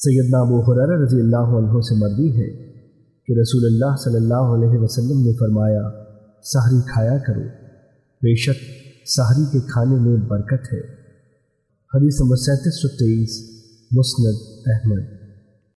سیدنا ابو حرار رضی اللہ عنہ سے مروی ہے کہ رسول اللہ صلی اللہ علیہ وسلم نے فرمایا، سحری کھایا کرو۔ بے شک سحری کے کھانے میں برکت ہے۔ حدیث نمبر سینتیس سو تیئیس، مسند احمد۔